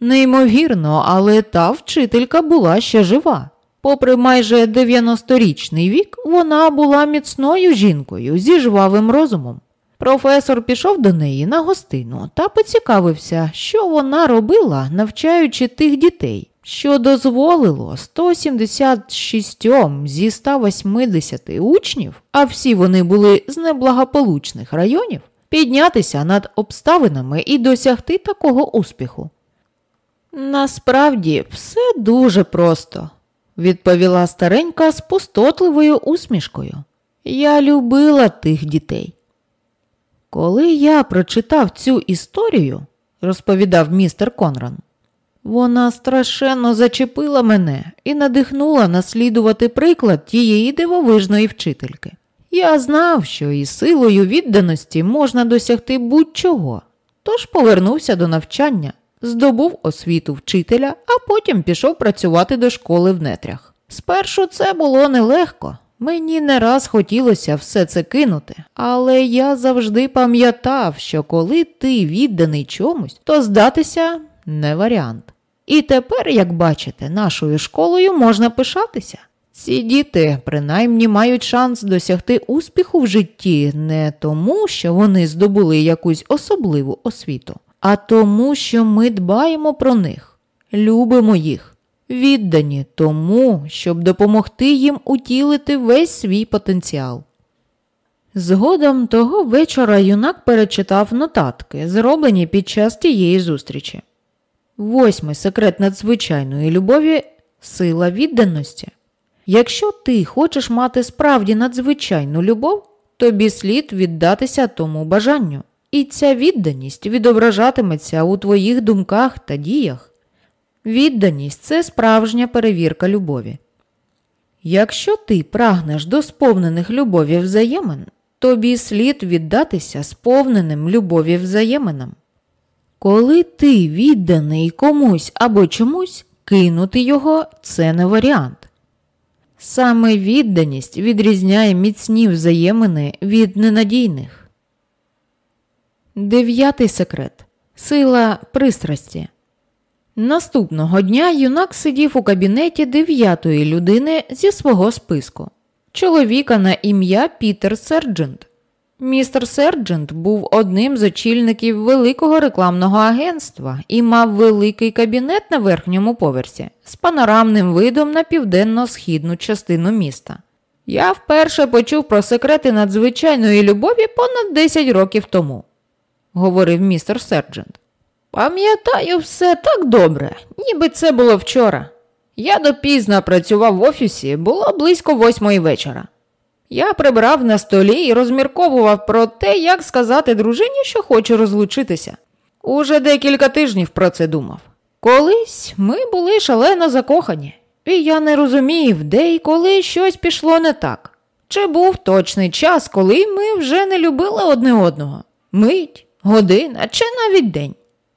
Неймовірно, але та вчителька була ще жива. Попри майже 90-річний вік, вона була міцною жінкою зі жвавим розумом. Професор пішов до неї на гостину та поцікавився, що вона робила, навчаючи тих дітей, що дозволило 176 зі 180 учнів, а всі вони були з неблагополучних районів, піднятися над обставинами і досягти такого успіху. Насправді все дуже просто відповіла старенька з пустотливою усмішкою. Я любила тих дітей. Коли я прочитав цю історію, розповідав містер Конран, вона страшенно зачепила мене і надихнула наслідувати приклад тієї дивовижної вчительки. Я знав, що і силою відданості можна досягти будь-чого, тож повернувся до навчання здобув освіту вчителя, а потім пішов працювати до школи в нетрях. Спершу це було нелегко. Мені не раз хотілося все це кинути, але я завжди пам'ятав, що коли ти відданий чомусь, то здатися не варіант. І тепер, як бачите, нашою школою можна пишатися. Ці діти принаймні мають шанс досягти успіху в житті не тому, що вони здобули якусь особливу освіту, а тому, що ми дбаємо про них, любимо їх, віддані тому, щоб допомогти їм утілити весь свій потенціал. Згодом того вечора юнак перечитав нотатки, зроблені під час тієї зустрічі. Восьмий секрет надзвичайної любові сила відданості. Якщо ти хочеш мати справді надзвичайну любов, тобі слід віддатися тому бажанню і ця відданість відображатиметься у твоїх думках та діях. Відданість це справжня перевірка любові. Якщо ти прагнеш до сповнених любові взаємин, тобі слід віддатися сповненим любові взаєминам. Коли ти відданий комусь або чомусь, кинути його це не варіант. Саме відданість відрізняє міцні взаємини від ненадійних. Дев'ятий секрет сила пристрасті. Наступного дня юнак сидів у кабінеті дев'ятої людини зі свого списку чоловіка на ім'я Пітер Серджент. Містер Серджент був одним з очільників великого рекламного агентства і мав великий кабінет на верхньому поверсі з панорамним видом на південно-східну частину міста. Я вперше почув про секрети надзвичайної любові понад 10 років тому говорив містер Серджент. Пам'ятаю все так добре, ніби це було вчора. Я допізно працював в офісі, було близько восьмої вечора. Я прибрав на столі і розмірковував про те, як сказати дружині, що хочу розлучитися. Уже декілька тижнів про це думав. Колись ми були шалено закохані, і я не розумів, де і коли щось пішло не так. Чи був точний час, коли ми вже не любили одне одного? Мить, година чи навіть день.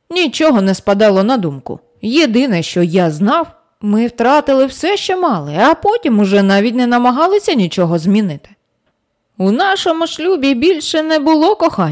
Нічого не спадало на думку. Єдине, що я знав, ми втратили все, що мали, а потім уже навіть не намагалися нічого змінити. У нашому шлюбі більше не було кохання.